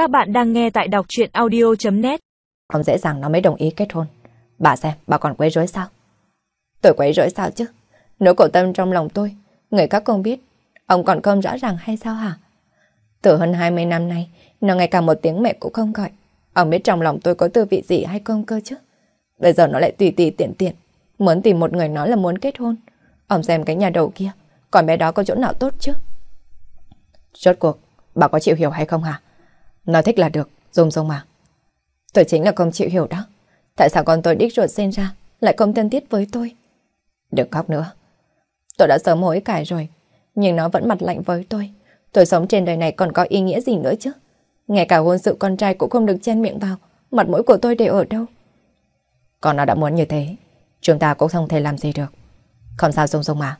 Các bạn đang nghe tại đọc chuyện audio.net Không dễ dàng nó mới đồng ý kết hôn. Bà xem, bà còn quấy rối sao? Tôi quấy rối sao chứ? Nếu cổ tâm trong lòng tôi, người các con biết, ông còn không rõ ràng hay sao hả? Từ hơn 20 năm nay, nó ngày cả một tiếng mẹ cũng không gọi. Ông biết trong lòng tôi có tư vị gì hay không cơ chứ? Bây giờ nó lại tùy tùy tiện tiện, muốn tìm một người nói là muốn kết hôn. Ông xem cái nhà đầu kia, còn bé đó có chỗ nào tốt chứ? Rốt cuộc, bà có chịu hiểu hay không hả? Nó thích là được, dùng dùng mà. Tôi chính là không chịu hiểu đó. Tại sao con tôi đích ruột sinh ra lại không thân thiết với tôi? Đừng khóc nữa. Tôi đã sớm hối cải rồi, nhưng nó vẫn mặt lạnh với tôi. Tôi sống trên đời này còn có ý nghĩa gì nữa chứ? Ngay cả hôn sự con trai cũng không được chen miệng vào, mặt mũi của tôi đều ở đâu? Còn nó đã muốn như thế, chúng ta cũng không thể làm gì được. Không sao Dung Dung mà,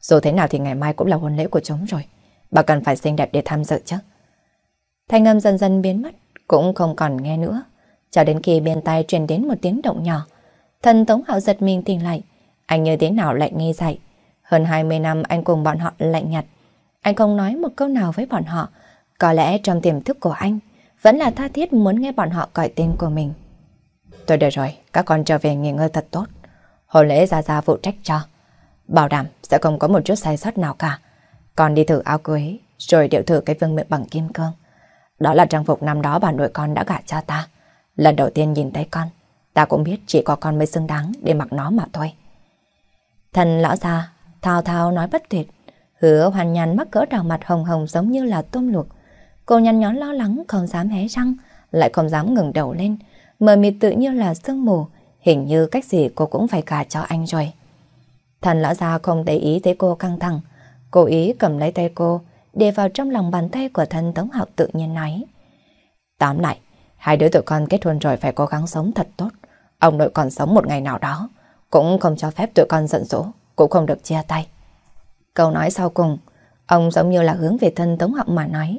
dù thế nào thì ngày mai cũng là hôn lễ của chúng rồi. Bà cần phải xinh đẹp để tham dự chứ. Thanh âm dần dần biến mất, cũng không còn nghe nữa. Cho đến khi bên tai truyền đến một tiếng động nhỏ. Thần Tống Hạo giật mình tỉnh lại. Anh như thế nào lại nghe dậy. Hơn 20 năm anh cùng bọn họ lạnh nhạt. Anh không nói một câu nào với bọn họ. Có lẽ trong tiềm thức của anh vẫn là tha thiết muốn nghe bọn họ gọi tên của mình. Tôi được rồi, các con trở về nghỉ ngơi thật tốt. Hồn lễ ra ra phụ trách cho. Bảo đảm sẽ không có một chút sai sót nào cả. Con đi thử áo cưới, rồi điệu thử cái vương miệng bằng kim cương. Đó là trang phục năm đó bà nội con đã gả cho ta. Lần đầu tiên nhìn thấy con, ta cũng biết chỉ có con mới xứng đáng để mặc nó mà thôi. Thần lão già, thao thao nói bất tuyệt. Hứa hoàn nhàn mắc cỡ đào mặt hồng hồng giống như là tôm luộc. Cô nhăn nhón lo lắng không dám hé răng, lại không dám ngừng đầu lên. Mờ mịt tự như là sương mù, hình như cách gì cô cũng phải cả cho anh rồi. Thần lão già không để ý thấy cô căng thẳng, cố ý cầm lấy tay cô, để vào trong lòng bàn tay của thân Tống Hạo tự nhiên nói. Tóm lại, hai đứa tụi con kết hôn rồi phải cố gắng sống thật tốt. Ông nội còn sống một ngày nào đó, cũng không cho phép tụi con giận dỗ, cũng không được chia tay. Câu nói sau cùng, ông giống như là hướng về thân Tống Hạo mà nói.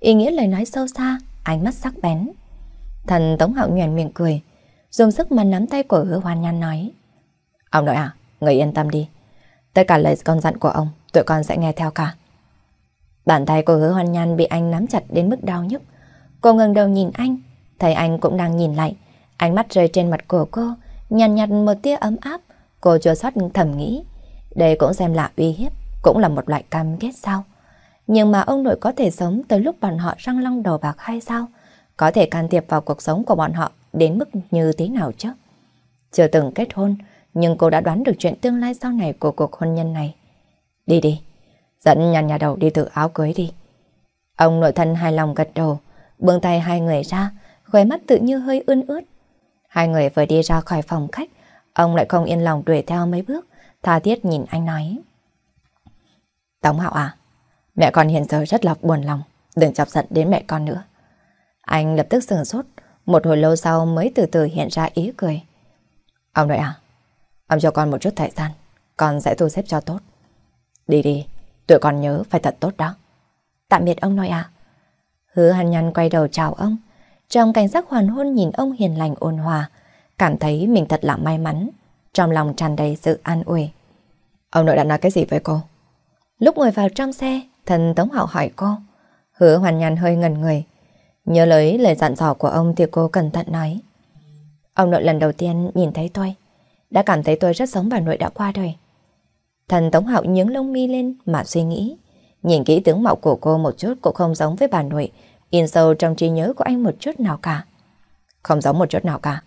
Ý nghĩa lời nói sâu xa, ánh mắt sắc bén. Thần Tống Hạo nhoèn miệng cười, dùng sức mà nắm tay của hứa hoan nhan nói. Ông nội à, người yên tâm đi. Tất cả lời con dặn của ông, tụi con sẽ nghe theo cả. Bàn tay của hứa hoan nhan bị anh nắm chặt đến mức đau nhức. Cô ngừng đầu nhìn anh, thấy anh cũng đang nhìn lại. Ánh mắt rơi trên mặt của cô, nhàn nhạt, nhạt một tia ấm áp. Cô chua xót thầm nghĩ. Đây cũng xem là uy hiếp, cũng là một loại cam kết sao. Nhưng mà ông nội có thể sống tới lúc bọn họ răng long đầu bạc hay sao? Có thể can thiệp vào cuộc sống của bọn họ đến mức như thế nào chứ? Chưa từng kết hôn, nhưng cô đã đoán được chuyện tương lai sau này của cuộc hôn nhân này. Đi đi, dẫn nhàn nhà đầu đi tự áo cưới đi. Ông nội thân hài lòng gật đầu, buông tay hai người ra, khóe mắt tự như hơi ươn ướt. Hai người vừa đi ra khỏi phòng khách, ông lại không yên lòng đuổi theo mấy bước, tha thiết nhìn anh nói. Tống Hạo à, mẹ con hiện giờ rất là buồn lòng, đừng chọc giận đến mẹ con nữa. Anh lập tức sừng sốt, một hồi lâu sau mới từ từ hiện ra ý cười. Ông nội à, ông cho con một chút thời gian, con sẽ thu xếp cho tốt. Đi đi, tụi con nhớ phải thật tốt đó. Tạm biệt ông nội à. Hứa hàn nhăn quay đầu chào ông. Trong cảnh giác hoàn hôn nhìn ông hiền lành ôn hòa, cảm thấy mình thật là may mắn, trong lòng tràn đầy sự an ủi. Ông nội đã nói cái gì với cô? Lúc ngồi vào trong xe, thần Tống Hạo hỏi cô. Hứa hoàn nhăn hơi ngần người. Nhớ lấy lời dặn dò của ông thì cô cẩn thận nói. Ông nội lần đầu tiên nhìn thấy tôi, đã cảm thấy tôi rất giống bà nội đã qua đời. Thần Tống Hạo nhướng lông mi lên mà suy nghĩ. Nhìn kỹ tướng mạo của cô một chút cũng không giống với bà nội, in sâu trong trí nhớ của anh một chút nào cả. Không giống một chút nào cả.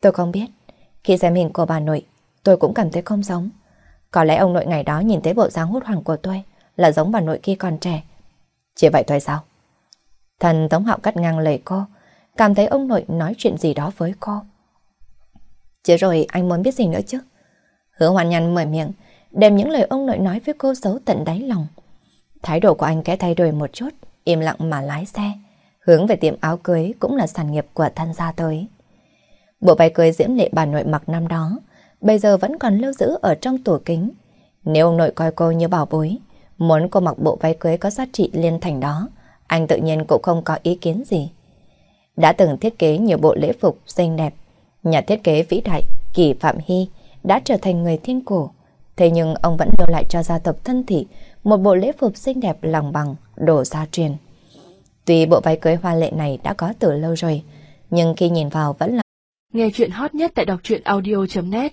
Tôi không biết. Khi xem hình của bà nội, tôi cũng cảm thấy không giống. Có lẽ ông nội ngày đó nhìn thấy bộ dáng hốt hoảng của tôi là giống bà nội khi còn trẻ. Chỉ vậy thôi sao? Thần Tống Hạo cắt ngang lời cô, cảm thấy ông nội nói chuyện gì đó với cô. Chứ rồi anh muốn biết gì nữa chứ? Hứa hoàn nhăn mở miệng, đem những lời ông nội nói với cô giấu tận đáy lòng. Thái độ của anh kẽ thay đổi một chút, im lặng mà lái xe. Hướng về tiệm áo cưới cũng là sản nghiệp của thân gia tới. Bộ váy cưới diễm lệ bà nội mặc năm đó, bây giờ vẫn còn lưu giữ ở trong tủ kính. Nếu ông nội coi cô như bảo bối, muốn cô mặc bộ váy cưới có giá trị liên thành đó, anh tự nhiên cũng không có ý kiến gì. Đã từng thiết kế nhiều bộ lễ phục xinh đẹp, nhà thiết kế vĩ đại Kỳ Phạm Hy đã trở thành người thiên cổ. Thế nhưng ông vẫn đưa lại cho gia tộc thân thị một bộ lễ phục xinh đẹp lòng bằng, đồ gia truyền. Tuy bộ váy cưới hoa lệ này đã có từ lâu rồi, nhưng khi nhìn vào vẫn là... Nghe chuyện hot nhất tại đọc truyện audio.net